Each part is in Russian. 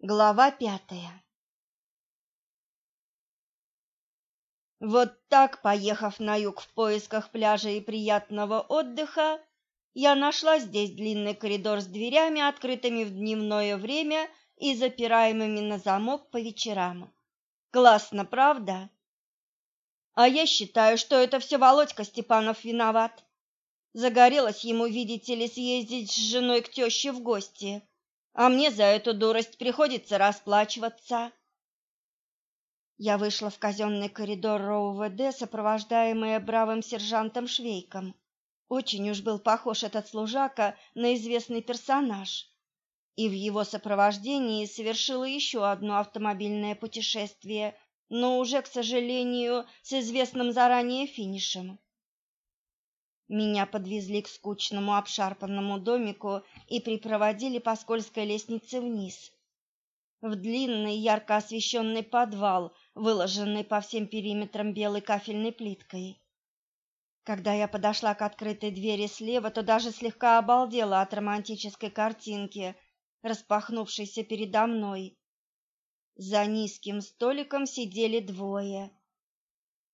Глава пятая Вот так, поехав на юг в поисках пляжа и приятного отдыха, я нашла здесь длинный коридор с дверями, открытыми в дневное время и запираемыми на замок по вечерам. Классно, правда? А я считаю, что это все Володька Степанов виноват. Загорелось ему, видите ли, съездить с женой к теще в гости, а мне за эту дурость приходится расплачиваться. Я вышла в казенный коридор РОУВД, сопровождаемая бравым сержантом Швейком. Очень уж был похож этот служака на известный персонаж. И в его сопровождении совершила еще одно автомобильное путешествие, но уже, к сожалению, с известным заранее финишем. Меня подвезли к скучному обшарпанному домику и припроводили по скользкой лестнице вниз. В длинный ярко освещенный подвал – выложенный по всем периметрам белой кафельной плиткой. Когда я подошла к открытой двери слева, то даже слегка обалдела от романтической картинки, распахнувшейся передо мной. За низким столиком сидели двое.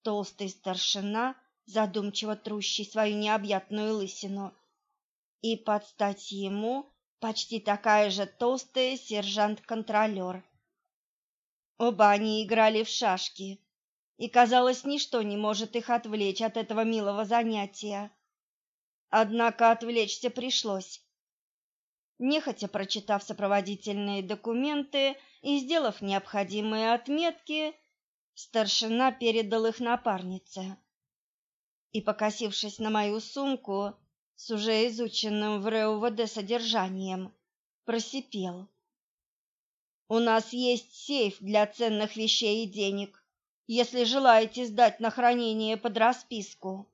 Толстый старшина, задумчиво трущий свою необъятную лысину, и под стать ему почти такая же толстая сержант-контролер. Оба они играли в шашки, и, казалось, ничто не может их отвлечь от этого милого занятия. Однако отвлечься пришлось. Нехотя прочитав сопроводительные документы и сделав необходимые отметки, старшина передал их напарнице. И, покосившись на мою сумку с уже изученным в РУВД содержанием, просипел. У нас есть сейф для ценных вещей и денег, если желаете сдать на хранение под расписку.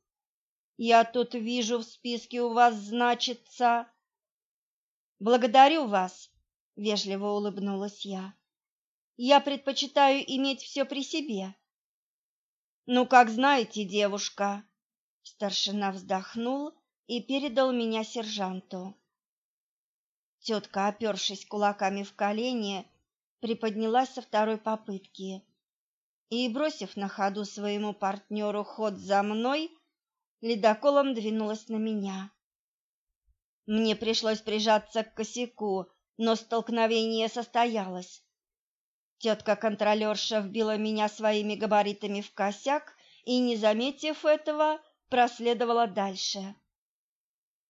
Я тут вижу в списке у вас значится. Благодарю вас, вежливо улыбнулась я. Я предпочитаю иметь все при себе. Ну, как знаете, девушка, старшина вздохнул и передал меня сержанту. Тетка, опершись кулаками в колени, приподнялась со второй попытки и, бросив на ходу своему партнеру ход за мной, ледоколом двинулась на меня. Мне пришлось прижаться к косяку, но столкновение состоялось. Тетка-контролерша вбила меня своими габаритами в косяк и, не заметив этого, проследовала дальше.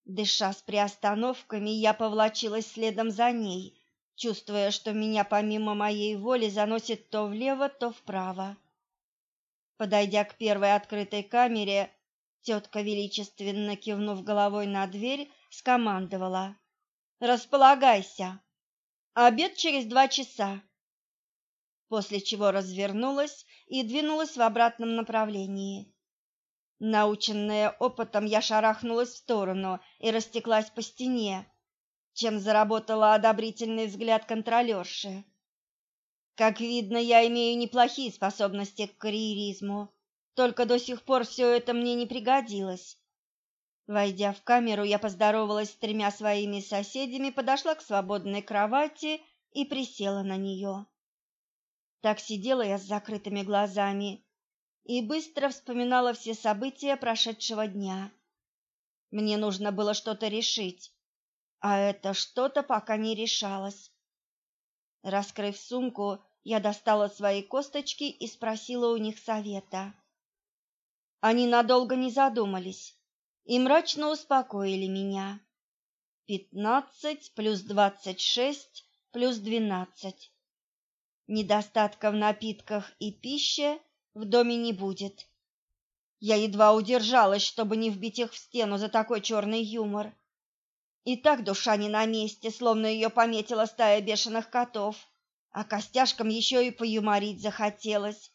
Дыша с приостановками, я повлачилась следом за ней, чувствуя, что меня помимо моей воли заносит то влево, то вправо. Подойдя к первой открытой камере, тетка, величественно кивнув головой на дверь, скомандовала. «Располагайся! Обед через два часа!» После чего развернулась и двинулась в обратном направлении. Наученная опытом, я шарахнулась в сторону и растеклась по стене, чем заработала одобрительный взгляд контролерши. Как видно, я имею неплохие способности к карьеризму, только до сих пор все это мне не пригодилось. Войдя в камеру, я поздоровалась с тремя своими соседями, подошла к свободной кровати и присела на нее. Так сидела я с закрытыми глазами и быстро вспоминала все события прошедшего дня. Мне нужно было что-то решить, а это что-то пока не решалось. Раскрыв сумку, я достала свои косточки и спросила у них совета. Они надолго не задумались и мрачно успокоили меня. Пятнадцать плюс двадцать шесть плюс двенадцать. Недостатка в напитках и пище в доме не будет. Я едва удержалась, чтобы не вбить их в стену за такой черный юмор. И так душа не на месте, словно ее пометила стая бешеных котов, а костяшкам еще и поюморить захотелось.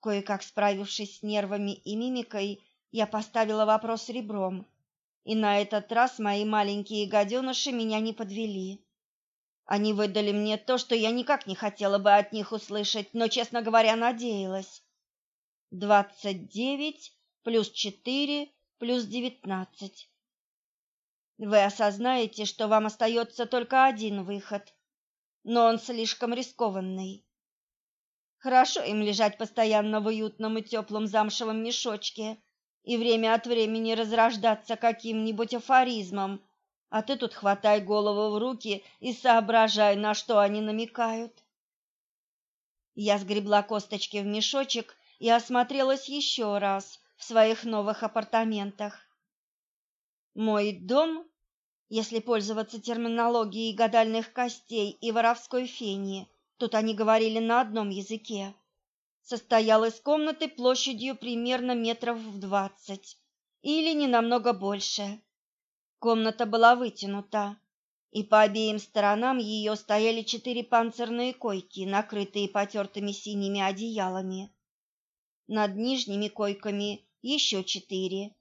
Кое-как справившись с нервами и мимикой, я поставила вопрос ребром, и на этот раз мои маленькие гаденыши меня не подвели. Они выдали мне то, что я никак не хотела бы от них услышать, но, честно говоря, надеялась. Двадцать девять плюс четыре плюс девятнадцать вы осознаете, что вам остается только один выход. но он слишком рискованный. Хорошо им лежать постоянно в уютном и теплом замшевом мешочке и время от времени разрождаться каким-нибудь афоризмом, а ты тут хватай голову в руки и соображай, на что они намекают. Я сгребла косточки в мешочек и осмотрелась еще раз в своих новых апартаментах. Мой дом если пользоваться терминологией гадальных костей и воровской фени, тут они говорили на одном языке, состоял из комнаты площадью примерно метров в двадцать или не намного больше. Комната была вытянута, и по обеим сторонам ее стояли четыре панцирные койки, накрытые потертыми синими одеялами. Над нижними койками еще четыре,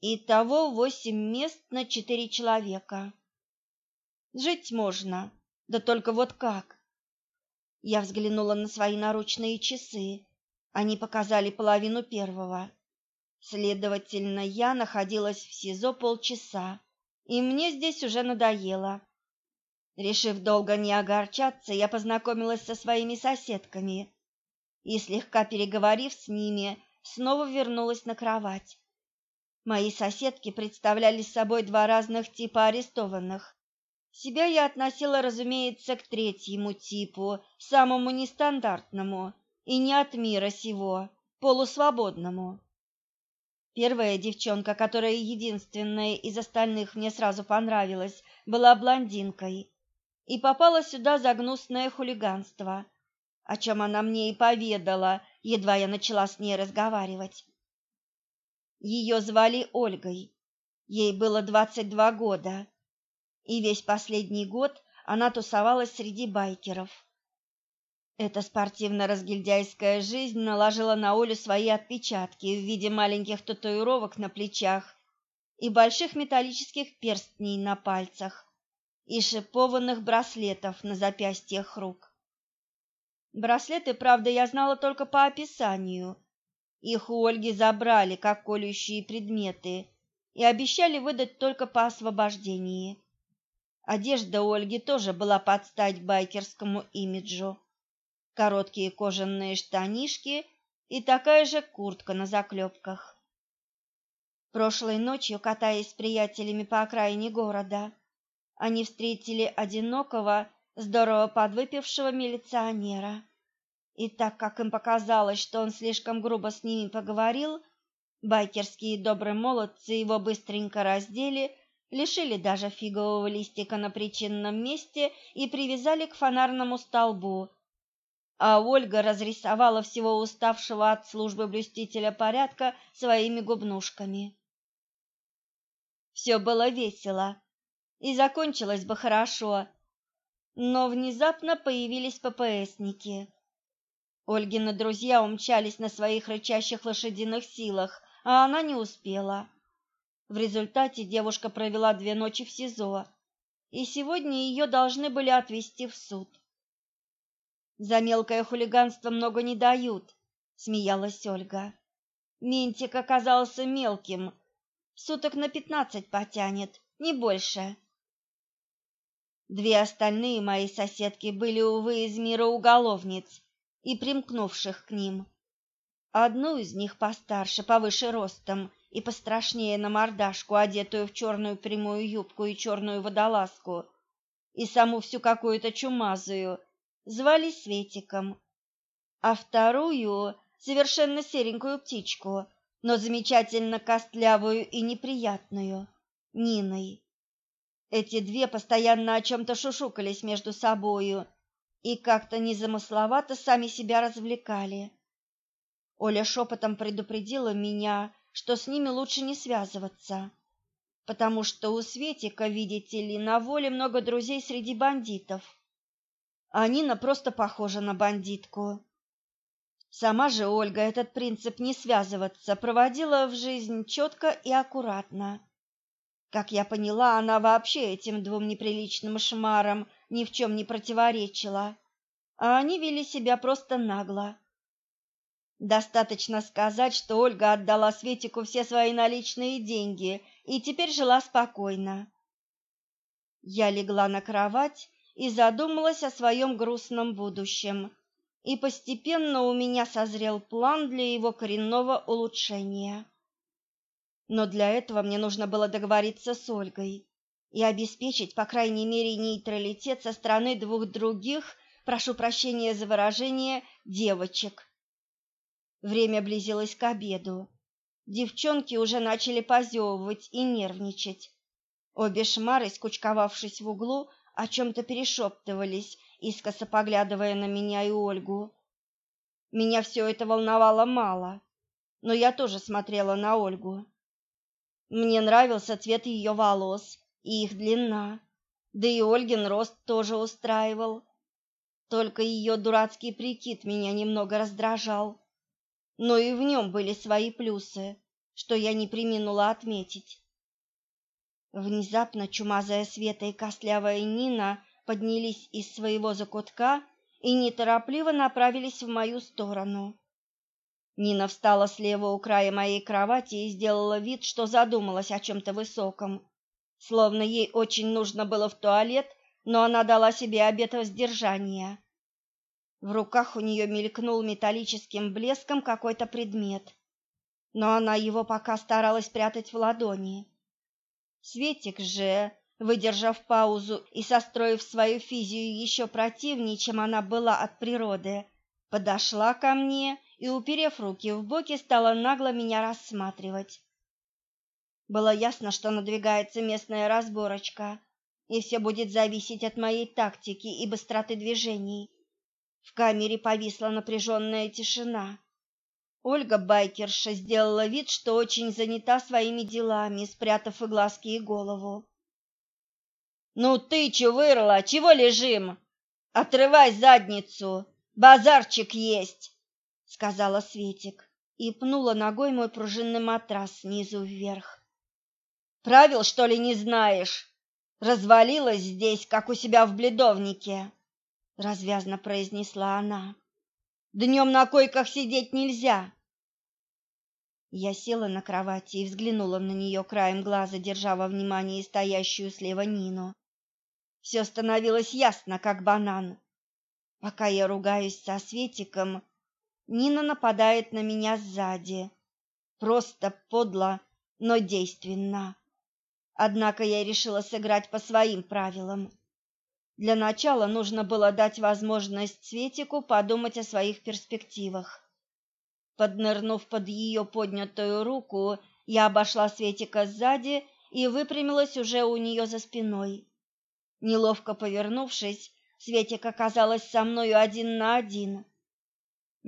Итого восемь мест на четыре человека. Жить можно, да только вот как. Я взглянула на свои наручные часы. Они показали половину первого. Следовательно, я находилась в СИЗО полчаса, и мне здесь уже надоело. Решив долго не огорчаться, я познакомилась со своими соседками и, слегка переговорив с ними, снова вернулась на кровать. Мои соседки представляли собой два разных типа арестованных. Себя я относила, разумеется, к третьему типу, самому нестандартному и не от мира сего, полусвободному. Первая девчонка, которая единственная из остальных мне сразу понравилась, была блондинкой и попала сюда за гнусное хулиганство, о чем она мне и поведала, едва я начала с ней разговаривать. Ее звали Ольгой. Ей было двадцать два года, и весь последний год она тусовалась среди байкеров. Эта спортивно-разгильдяйская жизнь наложила на Олю свои отпечатки в виде маленьких татуировок на плечах и больших металлических перстней на пальцах и шипованных браслетов на запястьях рук. Браслеты, правда, я знала только по описанию, их у Ольги забрали как колющие предметы и обещали выдать только по освобождении. Одежда Ольги тоже была под стать байкерскому имиджу. Короткие кожаные штанишки и такая же куртка на заклепках. Прошлой ночью, катаясь с приятелями по окраине города, они встретили одинокого, здорово подвыпившего милиционера. И так как им показалось, что он слишком грубо с ними поговорил, байкерские добрые молодцы его быстренько раздели, лишили даже фигового листика на причинном месте и привязали к фонарному столбу. А Ольга разрисовала всего уставшего от службы блюстителя порядка своими губнушками. Все было весело и закончилось бы хорошо, но внезапно появились ППСники. Ольгины друзья умчались на своих рычащих лошадиных силах, а она не успела. В результате девушка провела две ночи в СИЗО, и сегодня ее должны были отвезти в суд. За мелкое хулиганство много не дают, смеялась Ольга. Ментик оказался мелким, суток на пятнадцать потянет, не больше. Две остальные мои соседки были увы из мира уголовниц и примкнувших к ним. Одну из них постарше, повыше ростом и пострашнее на мордашку, одетую в черную прямую юбку и черную водолазку, и саму всю какую-то чумазую, звали Светиком, а вторую — совершенно серенькую птичку, но замечательно костлявую и неприятную — Ниной. Эти две постоянно о чем-то шушукались между собою, и как-то незамысловато сами себя развлекали. Оля шепотом предупредила меня, что с ними лучше не связываться, потому что у Светика, видите ли, на воле много друзей среди бандитов. А Нина просто похожа на бандитку. Сама же Ольга этот принцип не связываться проводила в жизнь четко и аккуратно. Как я поняла, она вообще этим двум неприличным шмарам ни в чем не противоречила, а они вели себя просто нагло. Достаточно сказать, что Ольга отдала Светику все свои наличные деньги и теперь жила спокойно. Я легла на кровать и задумалась о своем грустном будущем. И постепенно у меня созрел план для его коренного улучшения. Но для этого мне нужно было договориться с Ольгой и обеспечить, по крайней мере, нейтралитет со стороны двух других, прошу прощения за выражение, девочек. Время близилось к обеду. Девчонки уже начали позевывать и нервничать. Обе шмары, скучковавшись в углу, о чем-то перешептывались, искоса поглядывая на меня и Ольгу. Меня все это волновало мало, но я тоже смотрела на Ольгу. Мне нравился цвет ее волос и их длина, да и Ольгин рост тоже устраивал. Только ее дурацкий прикид меня немного раздражал, но и в нем были свои плюсы, что я не преминула отметить. Внезапно чумазая Света и костлявая Нина поднялись из своего закутка и неторопливо направились в мою сторону. Нина встала слева у края моей кровати и сделала вид, что задумалась о чем-то высоком, словно ей очень нужно было в туалет, но она дала себе обет воздержания. В руках у нее мелькнул металлическим блеском какой-то предмет, но она его пока старалась прятать в ладони. Светик же, выдержав паузу и состроив свою физию еще противнее, чем она была от природы, подошла ко мне и, уперев руки в боки, стала нагло меня рассматривать. Было ясно, что надвигается местная разборочка, и все будет зависеть от моей тактики и быстроты движений. В камере повисла напряженная тишина. Ольга Байкерша сделала вид, что очень занята своими делами, спрятав и глазки, и голову. «Ну ты, чувырла, чего лежим? Отрывай задницу, базарчик есть!» — сказала Светик и пнула ногой мой пружинный матрас снизу вверх. «Правил, что ли, не знаешь? Развалилась здесь, как у себя в бледовнике!» — развязно произнесла она. «Днем на койках сидеть нельзя!» Я села на кровати и взглянула на нее краем глаза, держа во внимании стоящую слева Нину. Все становилось ясно, как банан. Пока я ругаюсь со Светиком, Нина нападает на меня сзади. Просто подло, но действенно. Однако я решила сыграть по своим правилам. Для начала нужно было дать возможность Светику подумать о своих перспективах. Поднырнув под ее поднятую руку, я обошла Светика сзади и выпрямилась уже у нее за спиной. Неловко повернувшись, Светик оказалась со мною один на один.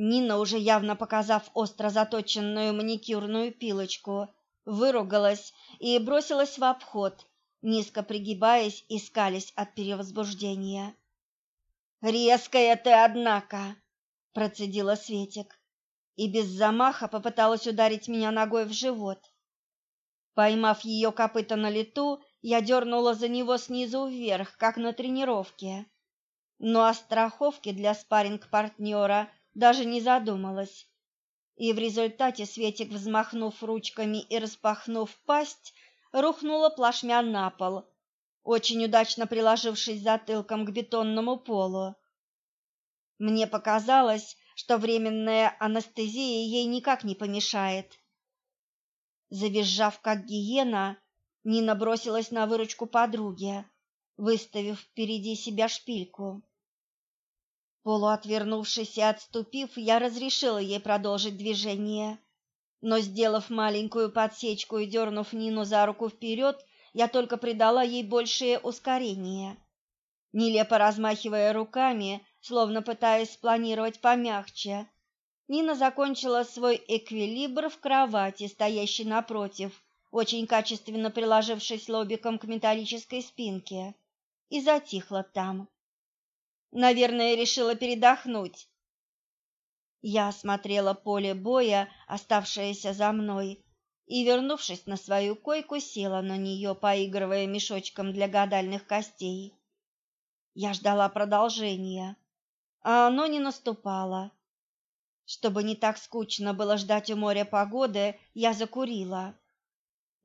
Нина, уже явно показав остро заточенную маникюрную пилочку, выругалась и бросилась в обход, низко пригибаясь и скалясь от перевозбуждения. «Резкая ты, однако!» — процедила Светик и без замаха попыталась ударить меня ногой в живот. Поймав ее копыта на лету, я дернула за него снизу вверх, как на тренировке. Но о страховке для спарринг-партнера даже не задумалась. И в результате Светик, взмахнув ручками и распахнув пасть, рухнула плашмя на пол, очень удачно приложившись затылком к бетонному полу. Мне показалось, что временная анестезия ей никак не помешает. Завизжав как гиена, Нина бросилась на выручку подруге, выставив впереди себя шпильку. Полуотвернувшись и отступив, я разрешила ей продолжить движение, но, сделав маленькую подсечку и дернув Нину за руку вперед, я только придала ей большее ускорение. Нелепо размахивая руками, словно пытаясь спланировать помягче. Нина закончила свой эквилибр в кровати, стоящей напротив, очень качественно приложившись лобиком к металлической спинке, и затихла там. Наверное, решила передохнуть. Я осмотрела поле боя, оставшееся за мной, и, вернувшись на свою койку, села на нее, поигрывая мешочком для гадальных костей. Я ждала продолжения а оно не наступало. Чтобы не так скучно было ждать у моря погоды, я закурила.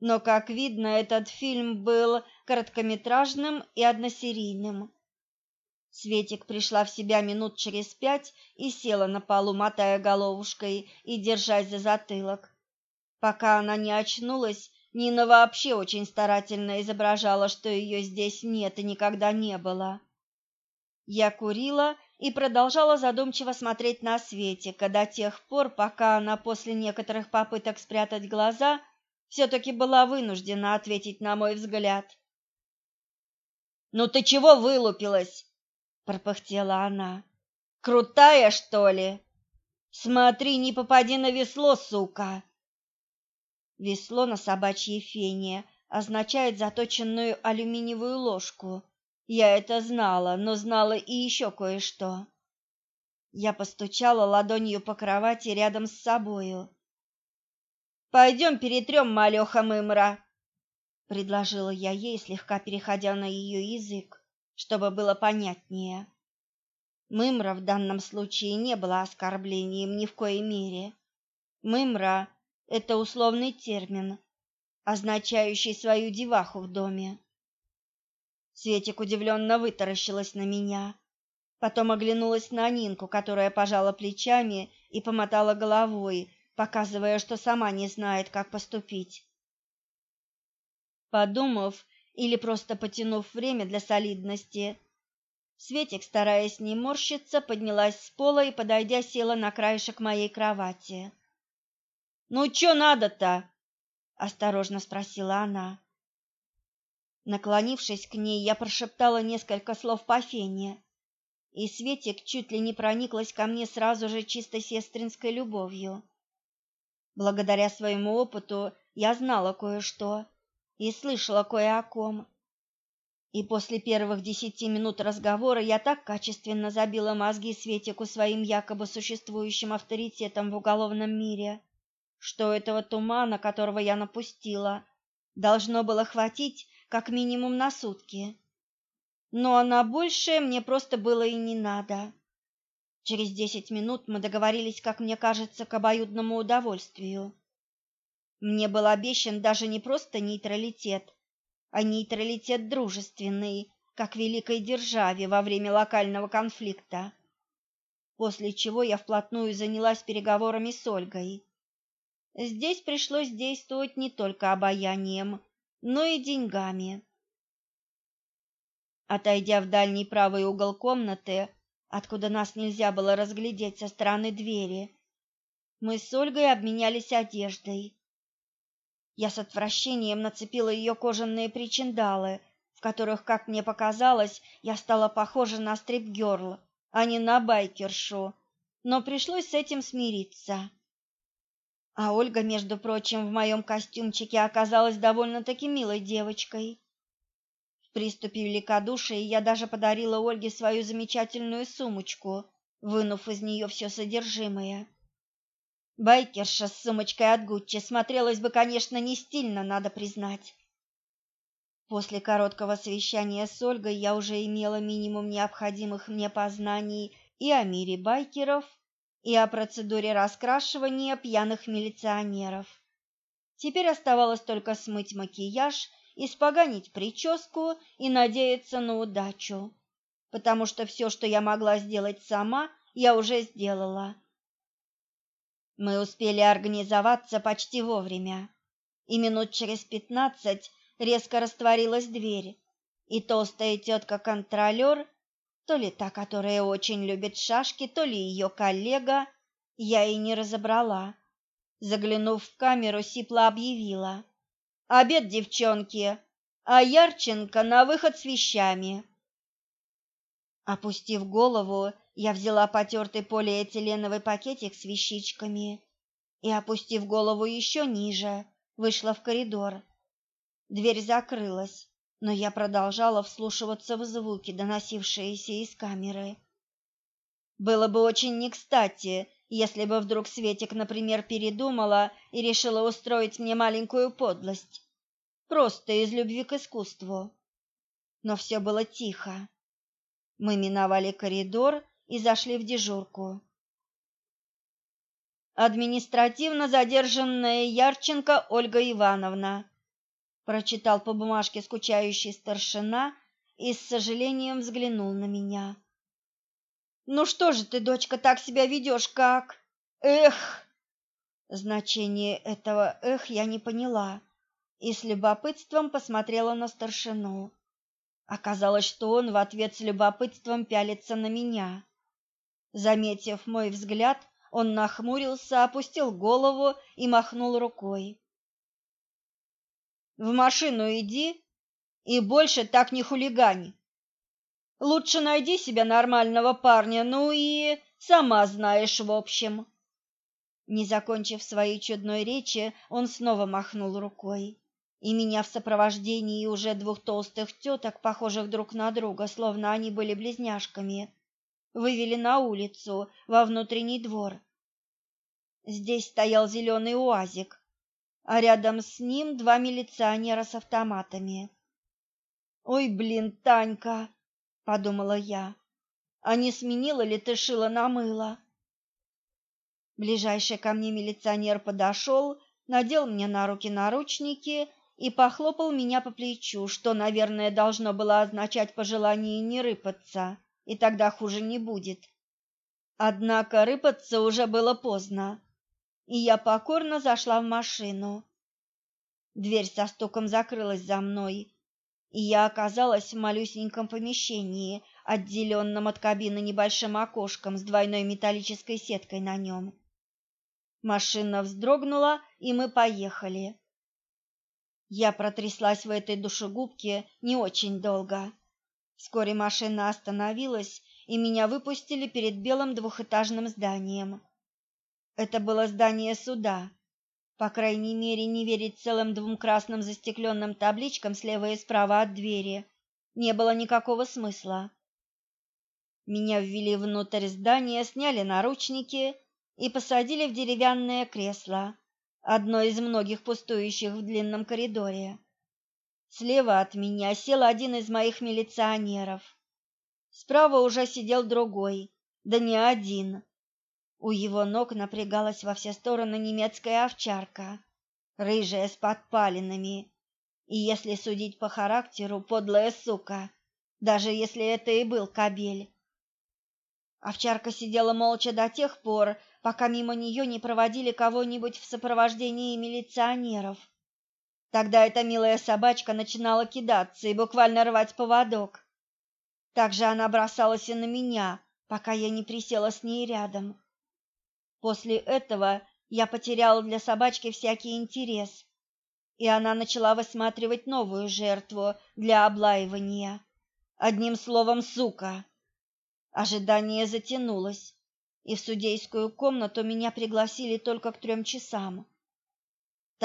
Но, как видно, этот фильм был короткометражным и односерийным. Светик пришла в себя минут через пять и села на полу, мотая головушкой и держась за затылок. Пока она не очнулась, Нина вообще очень старательно изображала, что ее здесь нет и никогда не было. Я курила и продолжала задумчиво смотреть на Светика до тех пор, пока она после некоторых попыток спрятать глаза все-таки была вынуждена ответить на мой взгляд. «Ну ты чего вылупилась?» — пропыхтела она. «Крутая, что ли? Смотри, не попади на весло, сука!» Весло на собачьей фене означает заточенную алюминиевую ложку. Я это знала, но знала и еще кое-что. Я постучала ладонью по кровати рядом с собою. «Пойдем перетрем малеха мымра», — предложила я ей, слегка переходя на ее язык, чтобы было понятнее. Мымра в данном случае не было оскорблением ни в коей мере. Мымра — это условный термин, означающий свою деваху в доме. Светик удивленно вытаращилась на меня, потом оглянулась на Нинку, которая пожала плечами и помотала головой, показывая, что сама не знает, как поступить. Подумав или просто потянув время для солидности, Светик, стараясь не морщиться, поднялась с пола и, подойдя, села на краешек моей кровати. «Ну, что надо-то?» — осторожно спросила она. Наклонившись к ней, я прошептала несколько слов по фене, и Светик чуть ли не прониклась ко мне сразу же чисто сестринской любовью. Благодаря своему опыту я знала кое-что и слышала кое о ком. И после первых десяти минут разговора я так качественно забила мозги Светику своим якобы существующим авторитетом в уголовном мире, что этого тумана, которого я напустила, должно было хватить как минимум на сутки. Но на большее мне просто было и не надо. Через десять минут мы договорились, как мне кажется, к обоюдному удовольствию. Мне был обещан даже не просто нейтралитет, а нейтралитет дружественный, как великой державе во время локального конфликта. После чего я вплотную занялась переговорами с Ольгой. Здесь пришлось действовать не только обаянием, но и деньгами. Отойдя в дальний правый угол комнаты, откуда нас нельзя было разглядеть со стороны двери, мы с Ольгой обменялись одеждой. Я с отвращением нацепила ее кожаные причиндалы, в которых, как мне показалось, я стала похожа на стрип-герл, а не на байкершу, но пришлось с этим смириться. А Ольга, между прочим, в моем костюмчике оказалась довольно-таки милой девочкой. В приступе великодушия я даже подарила Ольге свою замечательную сумочку, вынув из нее все содержимое. Байкерша с сумочкой от Гуччи смотрелась бы, конечно, не стильно, надо признать. После короткого совещания с Ольгой я уже имела минимум необходимых мне познаний и о мире байкеров, и о процедуре раскрашивания пьяных милиционеров. Теперь оставалось только смыть макияж, испоганить прическу и надеяться на удачу, потому что все, что я могла сделать сама, я уже сделала. Мы успели организоваться почти вовремя, и минут через пятнадцать резко растворилась дверь, и толстая тетка-контролер то ли та, которая очень любит шашки, то ли ее коллега, я и не разобрала. Заглянув в камеру, Сипла объявила. «Обед, девчонки, а Ярченко на выход с вещами». Опустив голову, я взяла потертый полиэтиленовый пакетик с вещичками и, опустив голову еще ниже, вышла в коридор. Дверь закрылась но я продолжала вслушиваться в звуки, доносившиеся из камеры. Было бы очень не кстати, если бы вдруг Светик, например, передумала и решила устроить мне маленькую подлость, просто из любви к искусству. Но все было тихо. Мы миновали коридор и зашли в дежурку. Административно задержанная Ярченко Ольга Ивановна прочитал по бумажке скучающий старшина и с сожалением взглянул на меня. Ну что же ты, дочка, так себя ведешь, как? Эх! Значение этого «эх» я не поняла и с любопытством посмотрела на старшину. Оказалось, что он в ответ с любопытством пялится на меня. Заметив мой взгляд, он нахмурился, опустил голову и махнул рукой. В машину иди и больше так не хулигань. Лучше найди себе нормального парня, ну и сама знаешь, в общем. Не закончив своей чудной речи, он снова махнул рукой, и меня в сопровождении уже двух толстых теток, похожих друг на друга, словно они были близняшками, вывели на улицу, во внутренний двор. Здесь стоял зеленый уазик, а рядом с ним два милиционера с автоматами. «Ой, блин, Танька!» — подумала я. «А не сменила ли ты шило на мыло?» Ближайший ко мне милиционер подошел, надел мне на руки наручники и похлопал меня по плечу, что, наверное, должно было означать пожелание не рыпаться, и тогда хуже не будет. Однако рыпаться уже было поздно, и я покорно зашла в машину. Дверь со стуком закрылась за мной, и я оказалась в малюсеньком помещении, отделенном от кабины небольшим окошком с двойной металлической сеткой на нем. Машина вздрогнула, и мы поехали. Я протряслась в этой душегубке не очень долго. Вскоре машина остановилась, и меня выпустили перед белым двухэтажным зданием. Это было здание суда. По крайней мере, не верить целым двум красным застекленным табличкам слева и справа от двери не было никакого смысла. Меня ввели внутрь здания, сняли наручники и посадили в деревянное кресло, одно из многих пустующих в длинном коридоре. Слева от меня сел один из моих милиционеров. Справа уже сидел другой, да не один. У его ног напрягалась во все стороны немецкая овчарка, рыжая с подпалинами, и, если судить по характеру, подлая сука, даже если это и был кобель. Овчарка сидела молча до тех пор, пока мимо нее не проводили кого-нибудь в сопровождении милиционеров. Тогда эта милая собачка начинала кидаться и буквально рвать поводок. Также она бросалась и на меня, пока я не присела с ней рядом. После этого я потеряла для собачки всякий интерес, и она начала высматривать новую жертву для облаивания. Одним словом, сука. Ожидание затянулось и в судейскую комнату меня пригласили только к трем часам.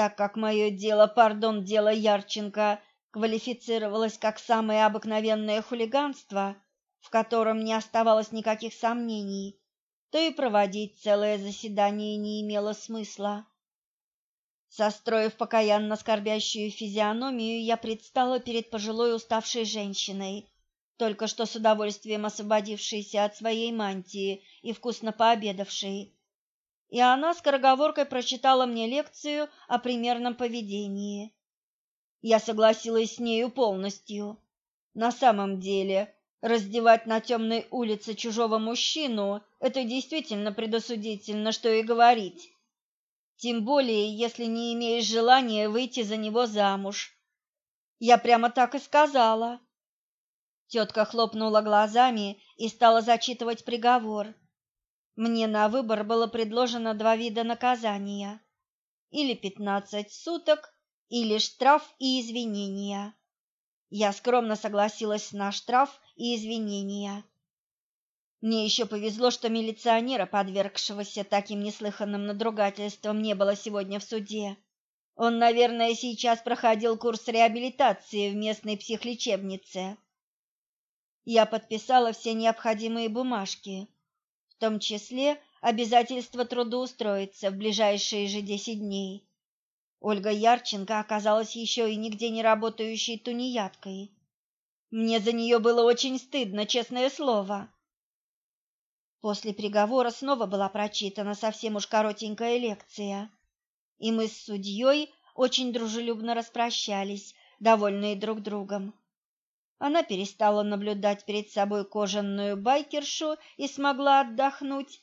Так как мое дело, пардон, дело Ярченко, квалифицировалось как самое обыкновенное хулиганство, в котором не оставалось никаких сомнений, то и проводить целое заседание не имело смысла. Состроив покаянно скорбящую физиономию, я предстала перед пожилой уставшей женщиной, только что с удовольствием освободившейся от своей мантии и вкусно пообедавшей. И она скороговоркой прочитала мне лекцию о примерном поведении. Я согласилась с нею полностью. На самом деле, раздевать на темной улице чужого мужчину – это действительно предосудительно, что и говорить. Тем более, если не имеешь желания выйти за него замуж. Я прямо так и сказала. Тетка хлопнула глазами и стала зачитывать приговор. Мне на выбор было предложено два вида наказания: или пятнадцать суток, или штраф и извинения. Я скромно согласилась на штраф и извинения. Мне еще повезло, что милиционера, подвергшегося таким неслыханным надругательствам, не было сегодня в суде. Он, наверное, сейчас проходил курс реабилитации в местной психлечебнице я подписала все необходимые бумажки, в том числе обязательство трудоустроиться в ближайшие же десять дней. Ольга Ярченко оказалась еще и нигде не работающей тунеядкой. Мне за нее было очень стыдно, честное слово. После приговора снова была прочитана совсем уж коротенькая лекция, и мы с судьей очень дружелюбно распрощались, довольные друг другом. Она перестала наблюдать перед собой кожаную байкершу и смогла отдохнуть,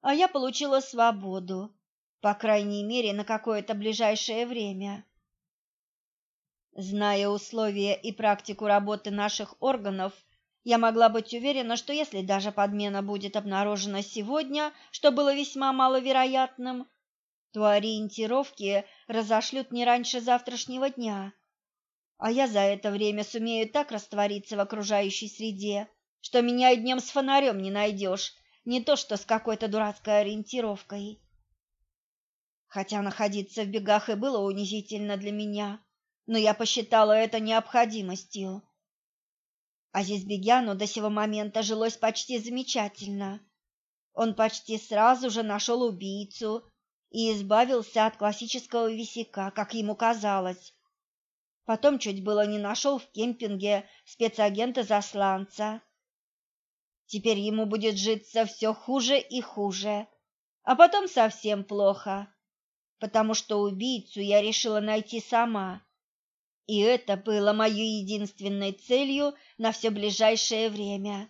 а я получила свободу, по крайней мере, на какое-то ближайшее время. Зная условия и практику работы наших органов, я могла быть уверена, что если даже подмена будет обнаружена сегодня, что было весьма маловероятным, то ориентировки разошлют не раньше завтрашнего дня. А я за это время сумею так раствориться в окружающей среде, что меня днем с фонарем не найдешь, не то что с какой-то дурацкой ориентировкой. Хотя находиться в бегах и было унизительно для меня, но я посчитала это необходимостью. Азизбегяну до сего момента жилось почти замечательно. Он почти сразу же нашел убийцу и избавился от классического висяка, как ему казалось. Потом чуть было не нашел в кемпинге спецагента-засланца. Теперь ему будет житься все хуже и хуже, а потом совсем плохо, потому что убийцу я решила найти сама. И это было моей единственной целью на все ближайшее время.